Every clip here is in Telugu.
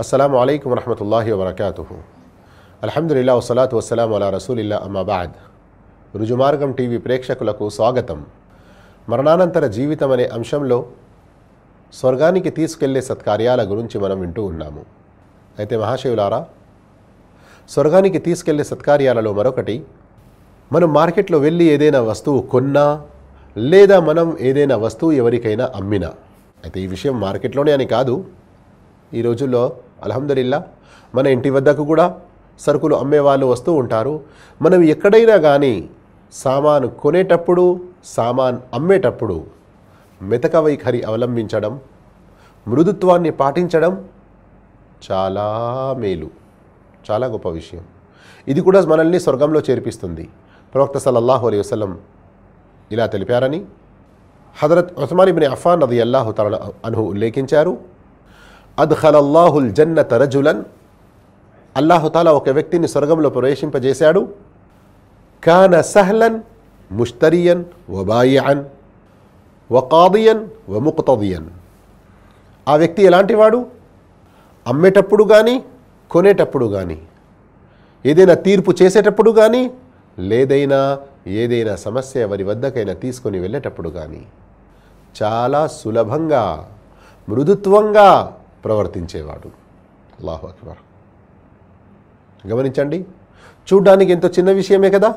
అస్సలం అయికం వరహమతుల్లాహి వబర్కాతు అల్హమ్దుల్లా వసలాతు వసలాం అలా రసూలిల్లా అమ్మాబాద్ రుజుమార్గం టీవీ ప్రేక్షకులకు స్వాగతం. మరణానంతర జీవితం అనే అంశంలో స్వర్గానికి తీసుకెళ్ళే సత్కార్యాల గురించి మనం వింటూ ఉన్నాము. అయితే మహాశివులారా స్వర్గానికి తీసుకెళ్ళే సత్కార్యాలలో మరొకటి మనం మార్కెట్లో వెళ్ళి ఏదైనా వస్తువు కొన్నా లేదా మనం ఏదైనా వస్తువు ఎవరికైనా అమ్మినా. అయితే ఈ విషయం మార్కెట్లోనే అని కాదు ఈ రోజుల్లో అల్హమ్దులిల్లా మన ఇంటి వద్దకు కూడా సరుకులు అమ్మేవాళ్ళు వస్తూ ఉంటారు. మనం ఎక్కడైనా కానీ సామాను కొనేటప్పుడు సామాన్ అమ్మేటప్పుడు మెతక వైఖరి అవలంబించడం మృదుత్వాన్ని పాటించడం చాలా మేలు చాలా గొప్ప విషయం. ఇది కూడా మనల్ని స్వర్గంలో చేర్పిస్తుంది. ప్రవక్త సల్లల్లాహు అలైహి వసలం ఇలా తెలిపారని హజరత్ ఉస్మాన్ ఇబ్ని అఫాన్ అది అల్లాహు తన అనుహు ఉల్లేఖించారు. అద్హలల్లాహుల్ జన్నత రజులన్. అల్లాహుతాలా ఒక వ్యక్తిని స్వర్గంలో ప్రవేశింపజేశాడు. కాన సహ్లన్ ముష్తరియన్ వబాయియన్ వకాదియన్ వముక్తదియన్. ఆ వ్యక్తి ఎలాంటివాడు? అమ్మేటప్పుడు కానీ కొనేటప్పుడు కానీ ఏదైనా తీర్పు చేసేటప్పుడు కానీ లేదైనా ఏదైనా సమస్య ఎవరి వద్దకైనా తీసుకొని వెళ్ళేటప్పుడు కానీ చాలా సులభంగా మృదుత్వంగా ప్రవర్తించేవాడు. అల్లాహు అక్బర్. గమనించండి చూడ్డానికి ఎంతో చిన్న విషయమే కదా?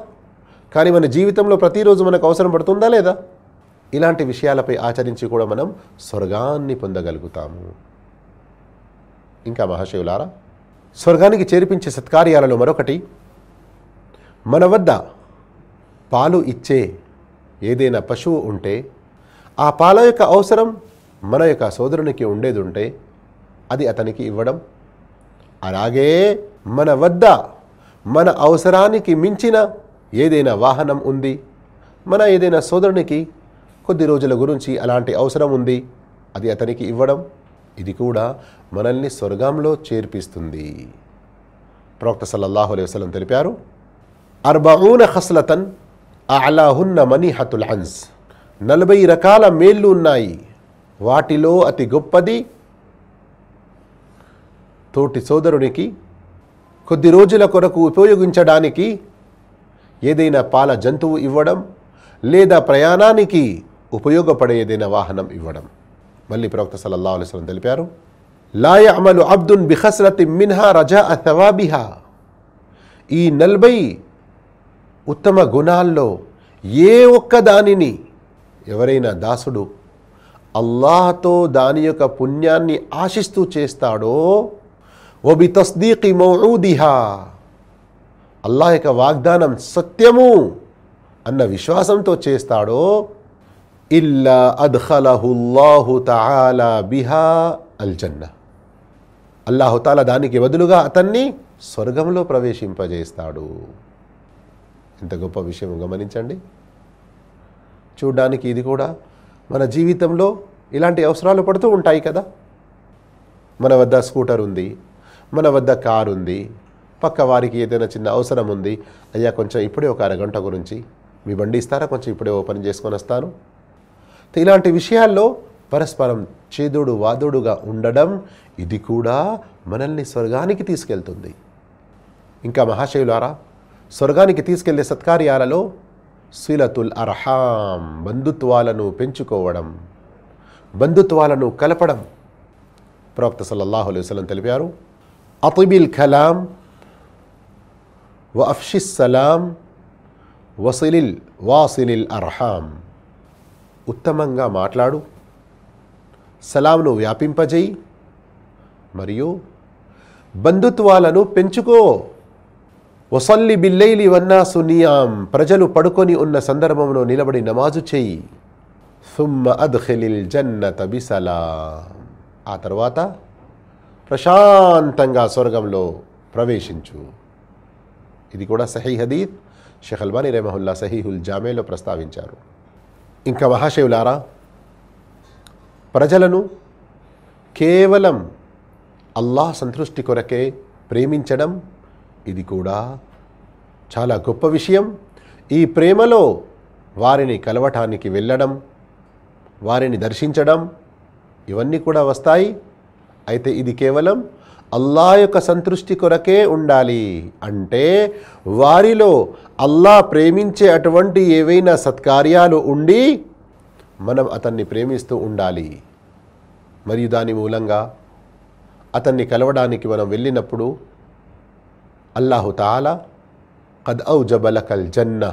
కానీ మన జీవితంలో ప్రతిరోజు మనకు అవసరం పడుతుందా లేదా? ఇలాంటి విషయాలపై ఆచరించి కూడా మనం స్వర్గాన్ని పొందగలుగుతాము. ఇంకా మహాశివులారా స్వర్గానికి చేర్పించే సత్కార్యాలలో మరొకటి మన వద్ద పాలు ఇచ్చే ఏదైనా పశువు ఉంటే ఆ పాల యొక్క అవసరం మన యొక్క సోదరునికి ఉండేది ఉంటే అది అతనికి ఇవ్వడం. అలాగే మన వద్ద మన అవసరానికి మించిన ఏదైనా వాహనం ఉంది. మన ఏదైనా సోదరునికి కొద్ది రోజుల గురించి అలాంటి అవసరం ఉంది. అది అతనికి ఇవ్వడం. ఇది కూడా మనల్ని స్వర్గంలో చేర్పిస్తుంది. ప్రవక్త సల్లల్లాహు అలైహి వసలం తెలిపారు అర్బూన ఖస్లతన్ అలాహున్న మనీహతుల్ హన్స్ నలభై రకాల మేళ్ళు ఉన్నాయి. వాటిలో అతి గొప్పది తోటి సోదరునికి కొద్ది రోజుల కొరకు ఉపయోగించడానికి ఏదైనా పాల జంతువు ఇవ్వడం లేదా ప్రయాణానికి ఉపయోగపడే ఏదైనా వాహనం ఇవ్వడం. మళ్ళీ ప్రవక్త సల్లల్లా అలైస్లం తెలిపారు లాయ అమలు అబ్దున్ బిహస్రతి మిన్హా రజా అథవాబిహా ఈ నలభై ఉత్తమ గుణాల్లో ఏ ఒక్క దానిని ఎవరైనా దాసుడు అల్లాహతో దాని యొక్క పుణ్యాన్ని ఆశిస్తూ చేస్తాడో ఒబి తస్దీకి మౌదిహా అల్లాహ్ యొక్క వాగ్దానం సత్యము అన్న విశ్వాసంతో చేస్తాడో ఇల్లా అద్హలహుల్లాహు తాలా బిహా అల్జన్న అల్లాహుతాల దానికి బదులుగా అతన్ని స్వర్గంలో ప్రవేశింపజేస్తాడు ఇంత గొప్ప విషయం గమనించండి. చూడ్డానికి ఇది కూడా మన జీవితంలో ఇలాంటి అవసరాలు పడుతూ ఉంటాయి కదా. మన వద్ద స్కూటర్ ఉంది. మన వద్ద కారు ఉంది. పక్క వారికి ఏదైనా చిన్న అవసరం ఉంది. అయ్యా కొంచెం ఇప్పుడే ఒక అరగంట గురించి. మీ బండి ఇస్తారా? కొంచెం ఇప్పుడే ఓపెన్ చేసుకొని వస్తాను. ఇలాంటి విషయాల్లో పరస్పరం చేదుడు వాదుడుగా ఉండడం ఇది కూడా మనల్ని స్వర్గానికి తీసుకెళ్తుంది. ఇంకా మహాశయులారా స్వర్గానికి తీసుకెళ్ళే సత్కార్యాలలో శీలతుల్ అర్హాం బంధుత్వాలను పెంచుకోవడం బంధుత్వాలను కలపడం. ప్రవక్త సల్లల్లాహు అలైవలం తెలిపారు అతిబిల్ కలాం వ అఫ్షిస్ సలాం వసిలిల్ వాసిలిల్ అర్హాం ఉత్తమంగా మాట్లాడు. సలాంను వ్యాపింపజేయి. మరియు బంధుత్వాలను పెంచుకో. వసల్లి బిల్లైలి వన్నా సునియాం ప్రజలు పడుకొని ఉన్న సందర్భంలో నిలబడి నమాజు చేయి. సుమ్మ అద్ఖిలిల్ జన్నత బిసలా. ఆ తర్వాత ప్రశాంతంగా స్వర్గంలో ప్రవేశించు. ఇది కూడా సహీ హదీద్ షేఖ్ అల్బానీ రెమహుల్లా సహీహుల్ జామేలో ప్రస్తావించారు. ఇంకా మహాశివులారా ప్రజలను కేవలం అల్లాహ్ సంతృష్టి కొరకే ప్రేమించడం ఇది కూడా చాలా గొప్ప విషయం. ఈ ప్రేమలో వారిని కలవటానికి వెళ్ళడం వారిని దర్శించడం ఇవన్నీ కూడా వస్తాయి. అయితే ఇది కేవలం అల్లా యొక్క సంతృష్టి కొరకే ఉండాలి. అంటే వారిలో అల్లా ప్రేమించే అటువంటి ఏవైనా సత్కార్యాలు ఉండి మనం అతన్ని ప్రేమిస్తూ ఉండాలి. మరియు దాని మూలంగా అతన్ని కలవడానికి మనం వెళ్ళినప్పుడు అల్లాహుతాల కద్ ఔ జబలకల్ జన్న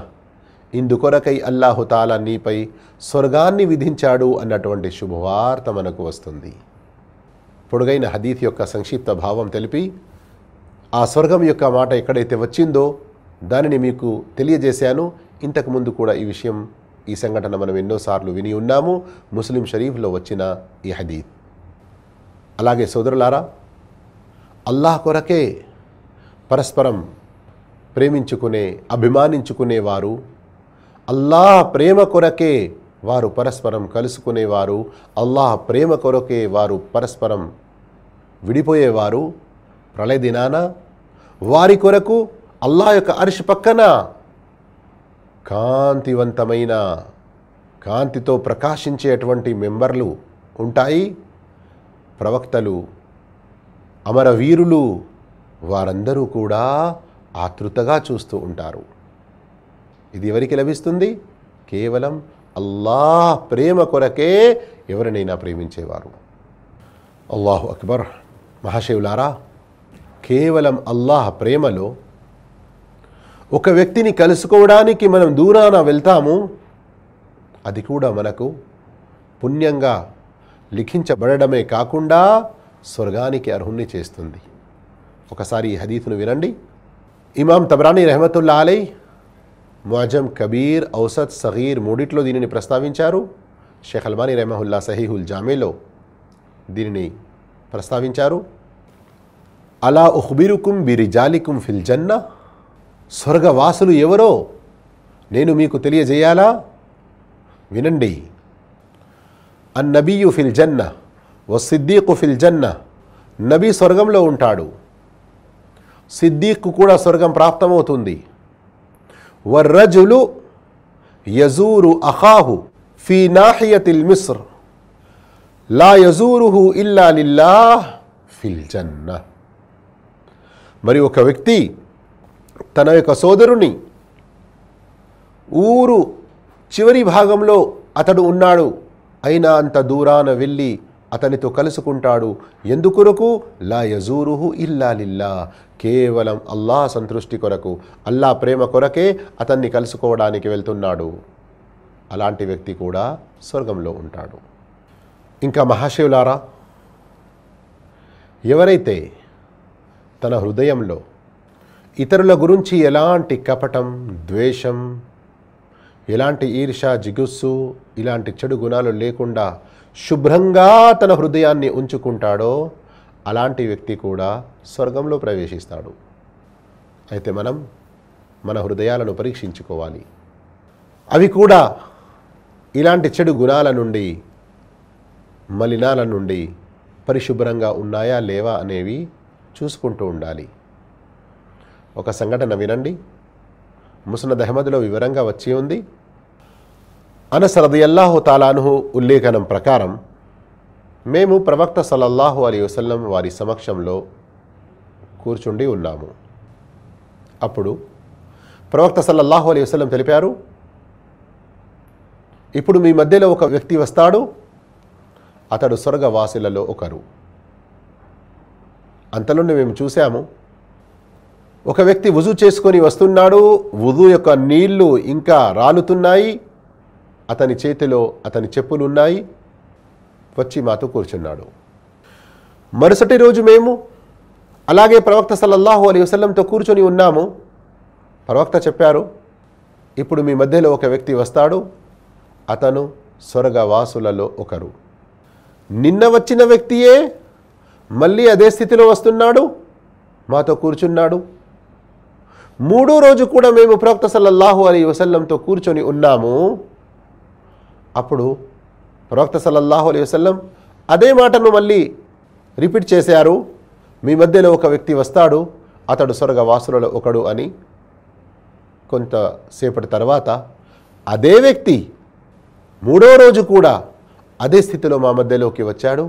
ఇందుకొరకై అల్లాహుతాల నీపై స్వర్గాన్ని విధించాడు అన్నటువంటి శుభవార్త మనకు వస్తుంది. పొడుగైన హదీత్ యొక్క సంక్షిప్త భావం తెలిపి ఆ స్వర్గం యొక్క మాట ఎక్కడైతే వచ్చిందో దానిని మీకు తెలియజేశాను. ఇంతకు ముందు కూడా ఈ విషయం ఈ సంఘటన మనం ఎన్నోసార్లు విని ఉన్నాము. ముస్లిం షరీఫ్లో వచ్చిన ఈ హదీత్. అలాగే సోదరులారా అల్లాహ్ కొరకే పరస్పరం ప్రేమించుకునే అభిమానించుకునేవారు అల్లాహ్ ప్రేమ కొరకే వారు పరస్పరం కలుసుకునేవారు అల్లాహ్ ప్రేమ కొరకే వారు పరస్పరం విడిపోయేవారు ప్రళయ దినాన? వారి కొరకు అల్లా యొక్క అరిషి పక్కన కాంతివంతమైన కాంతితో ప్రకాశించేటువంటి మెంబర్లు ఉంటాయి. ప్రవక్తలు అమరవీరులు వారందరూ కూడా ఆతృతగా చూస్తూ ఉంటారు. ఇది ఎవరికి లభిస్తుంది? కేవలం అల్లాహ్ ప్రేమ కొరకే ఎవరినైనా ప్రేమించేవారు. అల్లాహు అక్బర్. మహాశివులారా కేవలం అల్లాహ్ ప్రేమలో ఒక వ్యక్తిని కలుసుకోవడానికి మనం దూరాన వెళ్తాము అది కూడా మనకు పుణ్యంగా లిఖించబడమే కాకుండా స్వర్గానికి అర్హుణ్ణి చేస్తుంది. ఒకసారి ఈ హదీఫ్ను వినండి. ఇమాం తబ్రానీ రెహమతుల్లా అలై ముఅజం కబీర్ ఔసద్ సగీర్ మూడిట్లో దీనిని ప్రస్తావించారు. షేఖ్ అల్బానీ రెహమహుల్లా సహీహుల్ జామేలో దీనిని ప్రస్తావించారు. అలా ఉహ్బిరుకుం బిరిజాలికుం ఫిల్ జన్న స్వర్గవాసులు ఎవరో నేను మీకు తెలియజేయాలా? వినండి. అన్నబీయు ఫిల్ జన్న ఓ సిద్దీకు ఫిల్ జన్న నబీ స్వర్గంలో ఉంటాడు. సిద్దీక్కు కూడా స్వర్గం ప్రాప్తమవుతుంది. వర్రజులు యజూరు అఖాహు ఫీ నాహియతిల్ మిస్ర్. లా యజూరుహు ఇల్లా లిల్లా ఫిల్ జన్న మరి ఒక వ్యక్తి తన యొక్క సోదరుని ఊరు చివరి భాగంలో అతడు ఉన్నాడు. అయినా అంత దూరాన వెళ్ళి అతనితో కలుసుకుంటాడు. ఎందుకొరకు? లా యజూరుహు ఇల్లా లిల్లా కేవలం అల్లాహ్ సంతృష్టి కొరకు అల్లా ప్రేమ కొరకే అతన్ని కలుసుకోవడానికి వెళ్తున్నాడు. అలాంటి వ్యక్తి కూడా స్వర్గంలో ఉంటాడు. ఇంకా మహాశివులారా ఎవరైతే తన హృదయంలో ఇతరుల గురించి ఎలాంటి కపటం ద్వేషం ఎలాంటి ఈర్ష జిగుస్సు ఇలాంటి చెడు గుణాలు లేకుండా శుభ్రంగా తన హృదయాన్ని ఉంచుకుంటాడో అలాంటి వ్యక్తి కూడా స్వర్గంలో ప్రవేశిస్తాడు. అయితే మనం మన హృదయాలను పరీక్షించుకోవాలి. అవి కూడా ఇలాంటి చెడు గుణాల నుండి మలినాల నుండి పరిశుభ్రంగా ఉన్నాయా లేవా అనేవి చూసుకుంటూ ఉండాలి. ఒక సంఘటన వినండి. ముసనద్ అహ్మద్లో వివరంగా వచ్చి ఉంది. అనసరదయల్లాహు తాలానుహు ఉల్లేఖనం ప్రకారం మేము ప్రవక్త సలల్లాహు అలీ వసల్లం వారి సమక్షంలో కూర్చుండి ఉన్నాము. అప్పుడు ప్రవక్త సల్లల్లాహు అలీ వసల్లం తెలిపారు ఇప్పుడు మీ మధ్యలో ఒక వ్యక్తి వస్తాడు అతడు స్వర్గవాసులలో ఒకరు. అంతలోనే మేము చూసాము ఒక వ్యక్తి వుజు చేసుకొని వస్తున్నాడు వుజు యొక్క నీళ్ళు ఇంకా రాలుతున్నాయి అతని చేతిలో అతని చెప్పులు ఉన్నాయి వచ్చి మాతో కూర్చున్నాడు. మరుసటి రోజు మేము అలాగే ప్రవక్త సల్లల్లాహు అలీ వసలంతో కూర్చొని ఉన్నాము. ప్రవక్త చెప్పారు ఇప్పుడు మీ మధ్యలో ఒక వ్యక్తి వస్తాడు అతను స్వర్గవాసులలో ఒకరు. నిన్న వచ్చిన వ్యక్తియే మళ్ళీ అదే స్థితిలో వస్తున్నాడు మాతో కూర్చున్నాడు. మూడో రోజు కూడా మేము ప్రవక్త సల్లల్లాహు అలీ వసల్లంతో కూర్చొని ఉన్నాము. అప్పుడు ప్రవక్త సల్లల్లాహు అలీ వసల్లం అదే మాటను మళ్ళీ రిపీట్ చేశారు. మీ మధ్యలో ఒక వ్యక్తి వస్తాడు అతడు స్వర్గవాసులలో ఒకడు అని. కొంతసేపటి తర్వాత అదే వ్యక్తి మూడో రోజు కూడా అదే స్థితిలో మా మధ్యలోకి వచ్చాడు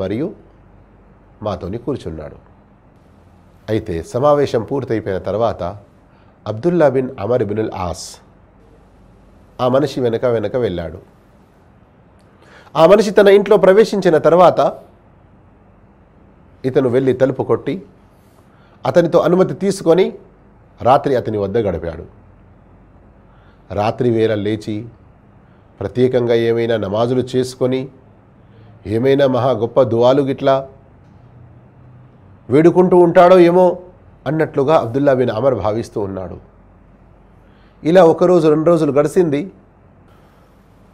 మరియు మాతోని కూర్చున్నాడు. అయితే సమావేశం పూర్తయిపోయిన తర్వాత అబ్దుల్లా బిన్ అమర్ బినుల్ ఆస్ ఆ మనిషి వెనక వెనక వెళ్ళాడు. ఆ మనిషి తన ఇంట్లో ప్రవేశించిన తర్వాత ఇతను వెళ్ళి తలుపు కొట్టి అతనితో అనుమతి తీసుకొని రాత్రి అతని వద్ద గడిపాడు. రాత్రి వేళ లేచి ప్రత్యేకంగా ఏమైనా నమాజులు చేసుకొని ఏమైనా మహా గొప్ప దువాలు గిట్లా వేడుకుంటూ ఉంటాడో ఏమో అన్నట్లుగా అబ్దుల్లా బిన్ అమర్ భావిస్తూ ఉన్నాడు. ఇలా ఒకరోజు రెండు రోజులు గడిచింది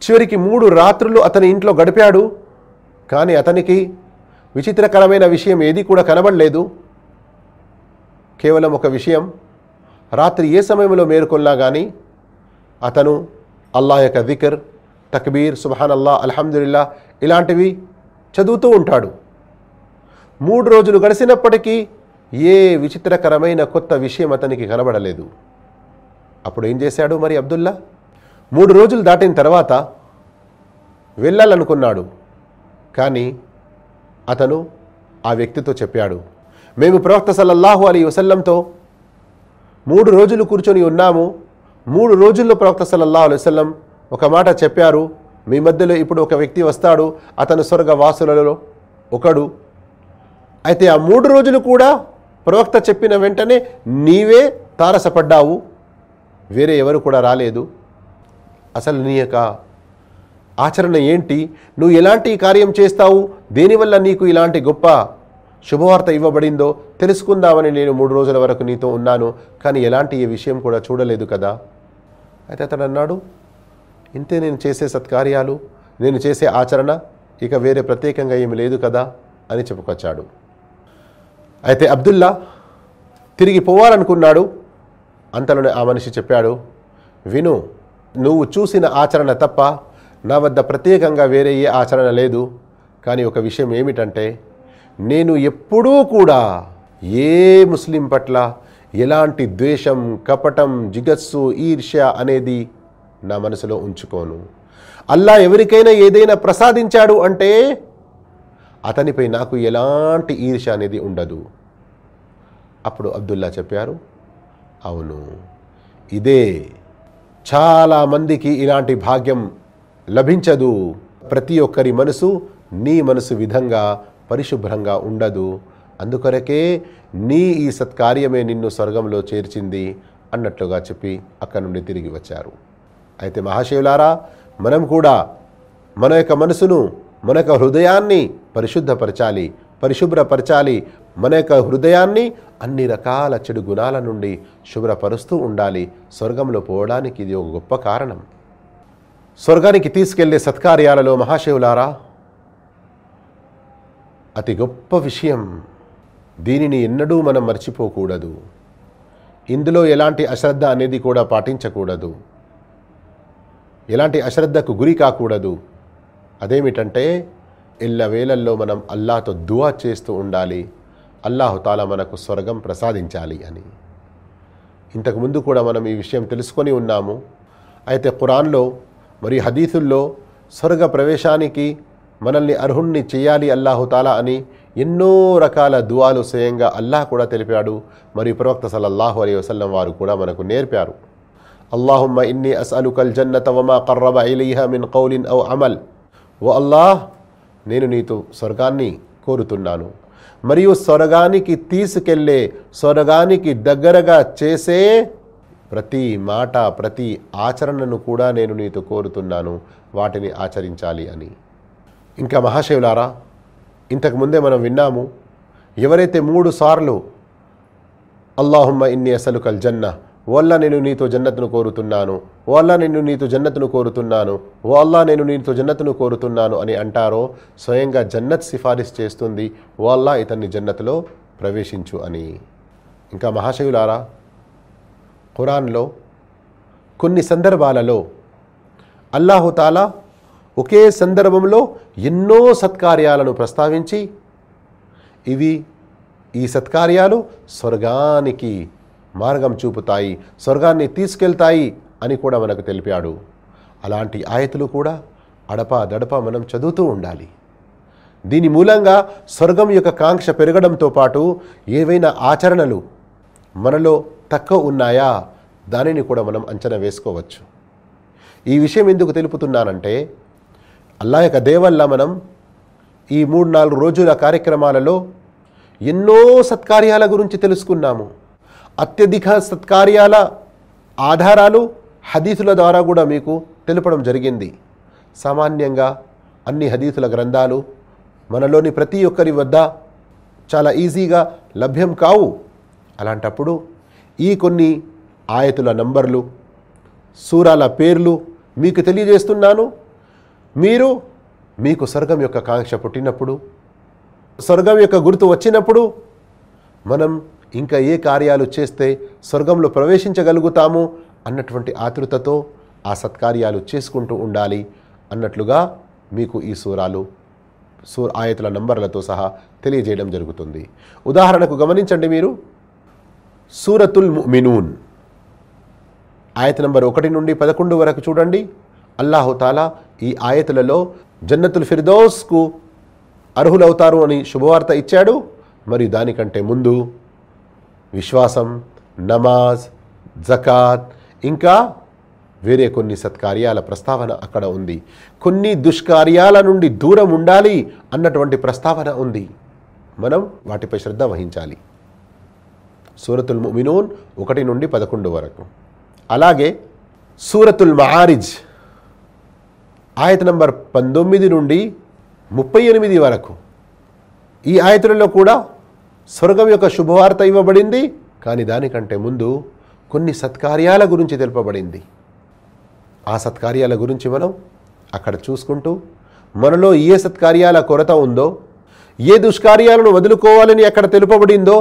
చివరికి మూడు రాత్రులు అతని ఇంట్లో గడిపాడు. కానీ అతనికి విచిత్రకరమైన విషయం ఏది కూడా కనబడలేదు. కేవలం ఒక విషయం రాత్రి ఏ సమయంలో మేలుకొన్నా కానీ అతను అల్లా యొక్క దికర్ తక్బీర్ సుబహాన్ అల్లా అల్హమ్దుల్లా ఇలాంటివి చదువుతూ ఉంటాడు. మూడు రోజులు గడిచినప్పటికీ ఏ విచిత్రకరమైన కొత్త విషయం అతనికి కనబడలేదు. అప్పుడు ఏం చేశాడు మరి అబ్దుల్లా? మూడు రోజులు దాటిన తర్వాత వెళ్ళాలనుకున్నాడు. కానీ అతను ఆ వ్యక్తితో చెప్పాడు మేము ప్రవక్త సల్లల్లాహు అలీ వసల్లంతో మూడు రోజులు కూర్చొని ఉన్నాము. మూడు రోజుల్లో ప్రవక్త సల్లల్లాహు అలైవల్లం ఒక మాట చెప్పారు మీ మధ్యలో ఇప్పుడు ఒక వ్యక్తి వస్తాడు అతను స్వర్గవాసులలో ఒకడు. అయితే ఆ మూడు రోజులు కూడా ప్రవక్త చెప్పిన వెంటనే నీవే తారసపడ్డావు వేరే ఎవరు కూడా రాలేదు. అసలు నీ యొక్క ఆచరణ ఏంటి? నువ్వు ఎలాంటి కార్యం చేస్తావు? దేనివల్ల నీకు ఇలాంటి గొప్ప శుభవార్త ఇవ్వబడిందో తెలుసుకుందామని నేను మూడు రోజుల వరకు నీతో ఉన్నాను కానీ ఎలాంటి ఈ విషయం కూడా చూడలేదు కదా. అయితే అతడు అన్నాడు ఇంతే నేను చేసే సత్కార్యాలు నేను చేసే ఆచరణ ఇక వేరే ప్రత్యేకంగా ఏమి లేదు కదా అని చెప్పుకొచ్చాడు. అయితే అబ్దుల్లా తిరిగి పోవాలనుకున్నాడు. అంతలోనే ఆ మనిషి చెప్పాడు విను నువ్వు చూసిన ఆచరణ తప్ప నా వద్ద ప్రత్యేకంగా వేరే ఏ ఆచరణ లేదు. కానీ ఒక విషయం ఏమిటంటే నేను ఎప్పుడూ కూడా ఏ ముస్లిం పట్ల ఎలాంటి ద్వేషం కపటం జిగస్సు ఈర్ష్య అనేది నా మనసులో ఉంచుకోను. అల్లా ఎవరికైనా ఏదైనా ప్రసాదించాడు అంటే అతనిపై నాకు ఎలాంటి ఈర్ష అనేది ఉండదు. అప్పుడు అబ్దుల్లా చెప్పారు అవును ఇదే చాలామందికి ఇలాంటి భాగ్యం లభించదు. ప్రతి ఒక్కరి మనసు నీ మనసు విధంగా పరిశుభ్రంగా ఉండదు. అందుకొరకే నీ ఈ సత్కార్యమే నిన్ను స్వర్గంలో చేర్చింది అన్నట్లుగా చెప్పి అక్కడి నుండి తిరిగి వచ్చారు. అయితే మహాశివులారా మనం కూడా మన యొక్క మనసును మన యొక్క హృదయాన్ని పరిశుద్ధపరచాలి పరిశుభ్రపరచాలి మన యొక్క హృదయాన్ని అన్ని రకాల చెడు గుణాల నుండి శుభ్రపరుస్తూ ఉండాలి. స్వర్గంలో పోవడానికి ఇది ఒక గొప్ప కారణం. స్వర్గానికి తీసుకెళ్ళే సత్కార్యాలలో మహాశివులారా అతి గొప్ప విషయం దీనిని ఎన్నడూ మనం మర్చిపోకూడదు. ఇందులో ఎలాంటి అశ్రద్ధ అనేది కూడా పాటించకూడదు. ఎలాంటి అశ్రద్ధకు గురి కాకూడదు. అదేమిటంటే ఎల్లవేళల్లో మనం అల్లాతో దువా చేస్తూ ఉండాలి. అల్లాహుతాల మనకు స్వర్గం ప్రసాదించాలి అని. ఇంతకుముందు కూడా మనం ఈ విషయం తెలుసుకొని ఉన్నాము. అయితే ఖురాన్లో మరి హదీసుల్లో స్వర్గ ప్రవేశానికి మనల్ని అర్హుణ్ణి చేయాలి అల్లాహుతాలా అని ఎన్నో రకాల దువాలు స్వయంగా అల్లాహ్ కూడా తెలిపాడు. మరియు ప్రవక్త సల్లల్లాహు అలీ వసల్లం వారు కూడా మనకు నేర్పారు. అల్లాహుమ్మ ఇన్ని అస్అలుకల్ జన్నత వమా కర్రబ ఇలీహా మిన్ కౌలిన్ ఔ అమల్ ఓ అల్లాహ్ నేను నీతో స్వర్గాన్ని కోరుతున్నాను. మరియు స్వర్గానికి తీసుకెళ్ళే స్వర్గానికి దగ్గరగా చేసే ప్రతి మాట ప్రతి ఆచరణను కూడా నేను నీతో కోరుతున్నాను. వాటిని ఆచరించాలి అని. ఇంకా మహాశివులారా ఇంతకుముందే మనం విన్నాము ఎవరైతే మూడు సార్లు అల్లాహుమ్మ ఇన్ని అసలు కల్ జన్న ఓల్లా నేను నీతో జన్నతును కోరుతున్నాను. ఓల్లా నేను నీతో జన్నతును కోరుతున్నాను. ఓల్లా నేను నీతో జన్నతను కోరుతున్నాను అని అంటారో స్వయంగా జన్నత్ సిఫారిస్ చేస్తుంది. ఓల్లా ఇతన్ని జన్నతులో ప్రవేశించు అని. ఇంకా మహాశయులారా ఖురాన్లో కొన్ని సందర్భాలలో అల్లాహుతాలా ఒకే సందర్భంలో ఎన్నో సత్కార్యాలను ప్రస్తావించి ఇవి ఈ సత్కార్యాలు స్వర్గానికి మార్గం చూపుతాయి స్వర్గాన్ని తీసుకెళ్తాయి అని కూడా మనకు తెలిపాడు. అలాంటి ఆయతులు కూడా అడప దడప మనం చదువుతూ ఉండాలి. దీని మూలంగా స్వర్గం యొక్క కాంక్ష పెరగడంతో పాటు ఏవైనా ఆచరణలు మనలో తక్కువ ఉన్నాయా? దానిని కూడా మనం అంచనా వేసుకోవచ్చు. ఈ విషయం ఎందుకు తెలుపుతున్నానంటే అల్లా యొక్క దేవల్ల మనం ఈ మూడు నాలుగు రోజుల కార్యక్రమాలలో ఎన్నో సత్కార్యాల గురించి తెలుసుకున్నాము. అత్యధిక సత్కార్యాల ఆధారాలు హదీసుల ద్వారా కూడా మీకు తెలుపడం జరిగింది. సామాన్యంగా అన్ని హదీసుల గ్రంథాలు మనలోని ప్రతి ఒక్కరి వద్ద చాలా ఈజీగా లభ్యం కావు. అలాంటప్పుడు ఈ కొన్ని ఆయతుల నంబర్లు సూరాల పేర్లు మీకు తెలియజేస్తున్నాను. మీరు మీకు స్వర్గం యొక్క కాంక్ష పుట్టినప్పుడు స్వర్గం యొక్క గుర్తు వచ్చినప్పుడు మనం ఇంకా ఏ కార్యాలు చేస్తే స్వర్గంలో ప్రవేశించగలుగుతాము అన్నటువంటి ఆతృతతో ఆ సత్కార్యాలు చేసుకుంటూ ఉండాలి అన్నట్లుగా మీకు ఈ సూరాలు సూ ఆయతుల నంబర్లతో సహా తెలియజేయడం జరుగుతుంది. ఉదాహరణకు గమనించండి మీరు. సూరతుల్ మినూన్ ఆయత నంబర్ ఒకటి నుండి పదకొండు వరకు చూడండి. అల్లాహుతాలా ఈ ఆయతులలో జన్నతుల్ ఫిర్దౌస్కు అర్హులవుతారు అని శుభవార్త ఇచ్చాడు. మరియు దానికంటే ముందు విశ్వాసం నమాజ్ జకాత్ ఇంకా వేరే కొన్ని సత్కార్యాల ప్రస్తావన అక్కడ ఉంది. కొన్ని దుష్కార్యాల నుండి దూరం ఉండాలి అన్నటువంటి ప్రస్తావన ఉంది. మనం వాటిపై శ్రద్ధ వహించాలి. సూరతుల్ ముమినూన్ ఒకటి నుండి పదకొండు వరకు. అలాగే సూరతుల్ మహారిజ్ ఆయత నంబర్ పంతొమ్మిది నుండి ముప్పై ఎనిమిది వరకు. ఈ ఆయతులలో కూడా స్వర్గం యొక్క శుభవార్త ఇవ్వబడింది కానీ దానికంటే ముందు కొన్ని సత్కార్యాల గురించి తెలుపబడింది. ఆ సత్కార్యాల గురించి మనం అక్కడ చూసుకుంటూ మనలో ఏ సత్కార్యాల కొరత ఉందో ఏ దుష్కార్యాలను వదులుకోవాలని అక్కడ తెలుపబడిందో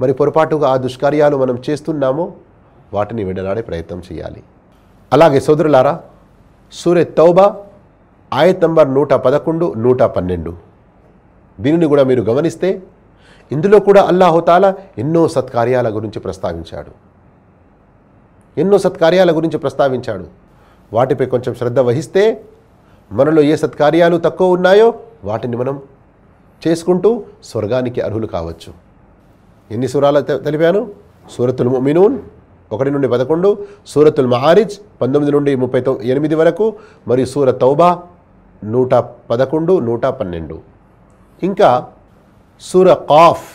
మరి పొరపాటుగా ఆ దుష్కార్యాలు మనం చేస్తున్నామో వాటిని విడనాడే ప్రయత్నం చేయాలి. అలాగే సోదరులారా సూర్య తౌబా ఆయత్ నంబర్ నూట పదకొండు నూట పన్నెండు. దీనిని కూడా మీరు గమనిస్తే ఇందులో కూడా అల్లాహుతాల ఎన్నో సత్కార్యాల గురించి ప్రస్తావించాడు. ఎన్నో సత్కార్యాల గురించి ప్రస్తావించాడు. వాటిపై కొంచెం శ్రద్ధ వహిస్తే మనలో ఏ సత్కార్యాలు తక్కువ ఉన్నాయో వాటిని మనం చేసుకుంటూ స్వర్గానికి అర్హులు కావచ్చు. ఎన్ని సూరాలు తెలిపాను? సూరతుల్ ముమినూన్ ఒకటి నుండి పదకొండు సూరతుల్ మహారిజ్ పంతొమ్మిది నుండి ముప్పై ఎనిమిది వరకు మరియు సూర తౌబా నూట పదకొండు నూట పన్నెండు. ఇంకా సూర కాఫ్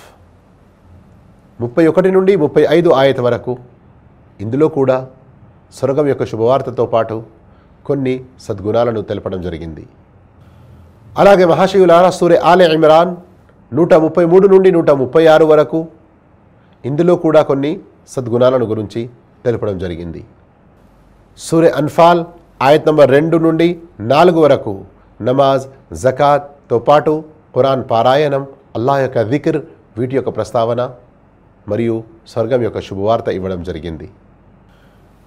ముప్పై ఒకటి నుండి ముప్పై ఐదు ఆయత వరకు. ఇందులో కూడా స్వర్గం యొక్క శుభవార్తతో పాటు కొన్ని సద్గుణాలను తెలపడం జరిగింది. అలాగే మహాశివులారా సూర్య ఆలే ఇమ్రాన్ నూట ముప్పై మూడు నుండి నూట ముప్పై ఆరు వరకు ఇందులో కూడా కొన్ని సద్గుణాలను గురించి తెలపడం జరిగింది. సూర్య అన్ఫాల్ ఆయత్ నంబర్ రెండు నుండి నాలుగు వరకు నమాజ్ జకాత్తో పాటు ఖురాన్ పారాయణం అల్లాహ్ యొక్క దిక్ర్ వీటి యొక్క ప్రస్తావన మరియు స్వర్గం యొక్క శుభవార్త ఇవ్వడం జరిగింది.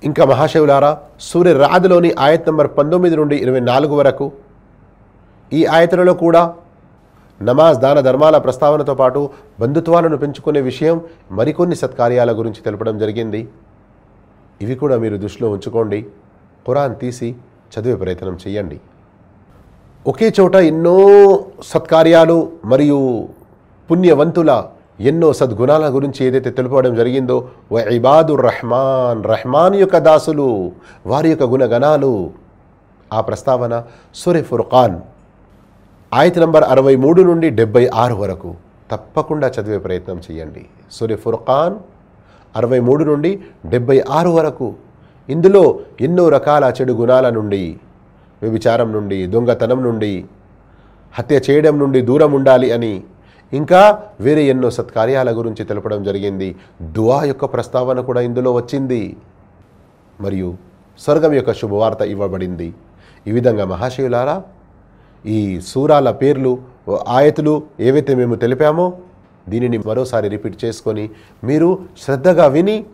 ఇంకా మహాశివులారా సూర్య రాదిలోని ఆయత్ నంబర్ పంతొమ్మిది నుండి ఇరవై నాలుగు వరకు ఈ ఆయతలలో కూడా నమాజ్ దాన ధర్మాల ప్రస్తావనతో పాటు బంధుత్వాలను పెంచుకునే విషయం మరికొన్ని సత్కార్యాల గురించి తెలపడం జరిగింది. ఇవి కూడా మీరు దృష్టిలో ఉంచుకోండి. ఖురాన్ తీసి చదివే ప్రయత్నం చేయండి. ఒకే చోట ఎన్నో సత్కార్యాలు మరియు పుణ్యవంతుల ఎన్నో సద్గుణాల గురించి ఏదైతే తెలుపడం జరిగిందో వ ఇబాదుర్ రహమాన్ రహమాన్ యొక్క దాసులు వారి యొక్క గుణగణాలు. ఆ ప్రస్తావన సురే ఫుర్ఖాన్ ఆయత నంబర్ అరవై మూడు నుండి డెబ్బై ఆరు వరకు. తప్పకుండా చదివే ప్రయత్నం చేయండి. సురే ఫుర్ఖాన్ అరవై మూడు నుండి డెబ్బై ఆరు వరకు. ఇందులో ఎన్నో రకాల చెడు గుణాల నుండి వ్యభిచారం నుండి దొంగతనం నుండి హత్య చేయడం నుండి దూరం ఉండాలి అని ఇంకా వేరే ఎన్నో సత్కార్యాల గురించి తెలపడం జరిగింది. దువా యొక్క ప్రస్తావన కూడా ఇందులో వచ్చింది. మరియు స్వర్గం యొక్క శుభవార్త ఇవ్వబడింది. ఈ విధంగా మహాశివులారా ఈ సూరాల పేర్లు ఆయతులు ఏవైతే మేము తెలిపామో దీనిని మరోసారి రిపీట్ చేసుకొని మీరు శ్రద్ధగా విని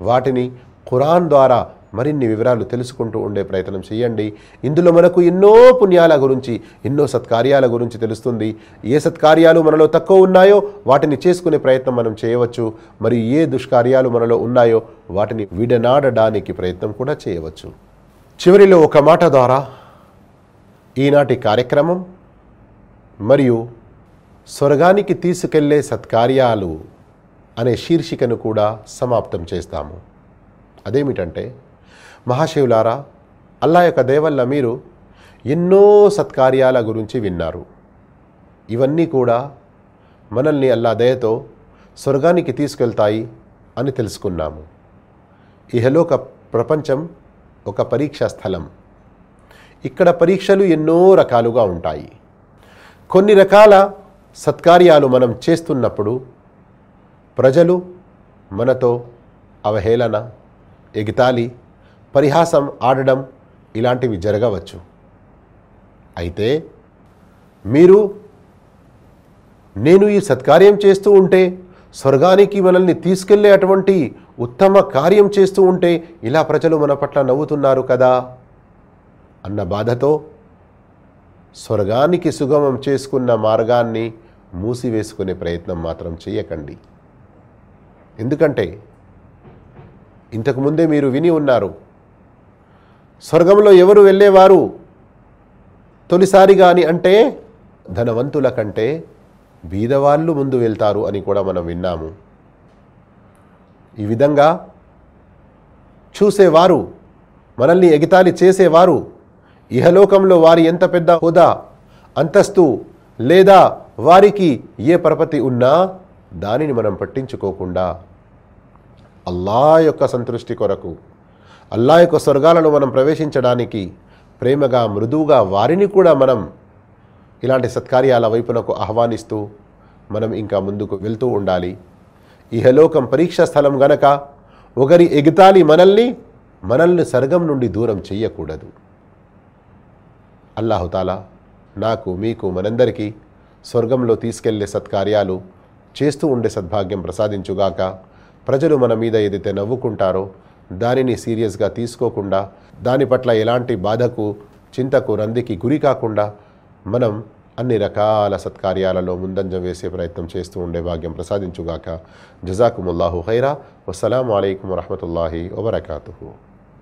వాటిని ఖురాన్ ద్వారా మరిన్ని వివరాలు తెలుసుకుంటూ ఉండే ప్రయత్నం చేయండి. ఇందులో మనకు ఎన్నో పుణ్యాల గురించి ఎన్నో సత్కార్యాల గురించి తెలుస్తుంది. ఏ సత్కార్యాలు మనలో తక్కువ ఉన్నాయో వాటిని చేసుకునే ప్రయత్నం మనం చేయవచ్చు. మరి ఏ దుష్కార్యాలు మనలో ఉన్నాయో వాటిని విడనాడడానికి ప్రయత్నం కూడా చేయవచ్చు. చివరిలో ఒక మాట ద్వారా ఈనాటి కార్యక్రమం మరియు స్వర్గానికి తీసుకెళ్ళే సత్కార్యాలు అనే శీర్షికను కూడా సమాప్తం చేస్తాము. అదేమిటంటే మహాశివులారా అల్లా యొక్క దయవల్ల మీరు ఎన్నో సత్కార్యాల గురించి విన్నారు. ఇవన్నీ కూడా మనల్ని అల్లా దయతో స్వర్గానికి తీసుకెళ్తాయి అని తెలుసుకున్నాము. ఇహలోక ప్రపంచం ఒక పరీక్షా స్థలం. ఇక్కడ పరీక్షలు ఎన్నో రకాలుగా ఉంటాయి. కొన్ని రకాల సత్కార్యాలు మనం చేస్తున్నప్పుడు ప్రజలు మనతో అవహేళన ఎగితాలి పరిహాసం ఆడడం ఇలాంటివి జరగవచ్చు. అయితే మీరు నేను ఈ సత్కార్యం చేస్తూ ఉంటే స్వర్గానికి మనల్ని తీసుకెళ్ళే అటువంటి ఉత్తమ కార్యం చేస్తూ ఉంటే ఇలా ప్రజలు మన పట్ల నవ్వుతున్నారు కదా? అన్న బాధతో స్వర్గానికి సుగమం చేసుకున్న మార్గాన్ని మూసివేసుకునే ప్రయత్నం మాత్రం చేయకండి. ఎందుకంటే ఇంతకుముందే మీరు విని ఉన్నారు స్వర్గంలో ఎవరు వెళ్ళేవారు? తొలిసారిగా అని అంటే ధనవంతుల కంటే బీదవాళ్ళు ముందు వెళ్తారు అని కూడా మనం విన్నాము. ఈ విధంగా చూసేవారు మనల్ని ఎగితాళి చేసేవారు ఇహలోకంలో వారి ఎంత పెద్ద హోదా అంతస్తు లేదా వారికి ఏ పరపతి ఉన్నా దానిని మనం పట్టించుకోకుండా అల్లా యొక్క సంతృష్టి కొరకు అల్లా యొక్క స్వర్గాలను మనం ప్రవేశించడానికి ప్రేమగా మృదువుగా వారిని కూడా మనం ఇలాంటి సత్కార్యాల వైపునకు ఆహ్వానిస్తూ మనం ఇంకా ముందుకు వెళ్తూ ఉండాలి. ఇహలోకం పరీక్షా స్థలం గనక ఒకరి ఎగితాలి మనల్ని మనల్ని స్వర్గం నుండి దూరం చెయ్యకూడదు. అల్లాహుతాలా నాకు మీకు మనందరికీ స్వర్గంలో తీసుకెళ్ళే సత్కార్యాలు చేస్తూ ఉండే సద్భాగ్యం ప్రసాదించుగాక ప్రజలు మన మీద ఏదైతే నవ్వుకుంటారో దానిని సీరియస్గా తీసుకోకుండా దాని పట్ల ఎలాంటి బాధకు చింతకు రందికి గురి కాకుండా మనం అన్ని రకాల సత్కార్యాలలో ముందంజ వేసే ప్రయత్నం చేస్తూ ఉండే భాగ్యం ప్రసాదించుగాక. జజాకుముల్లాహు ఖైరా. వసలాం అయికం వరహమతుల్లాహి వబర్కాతు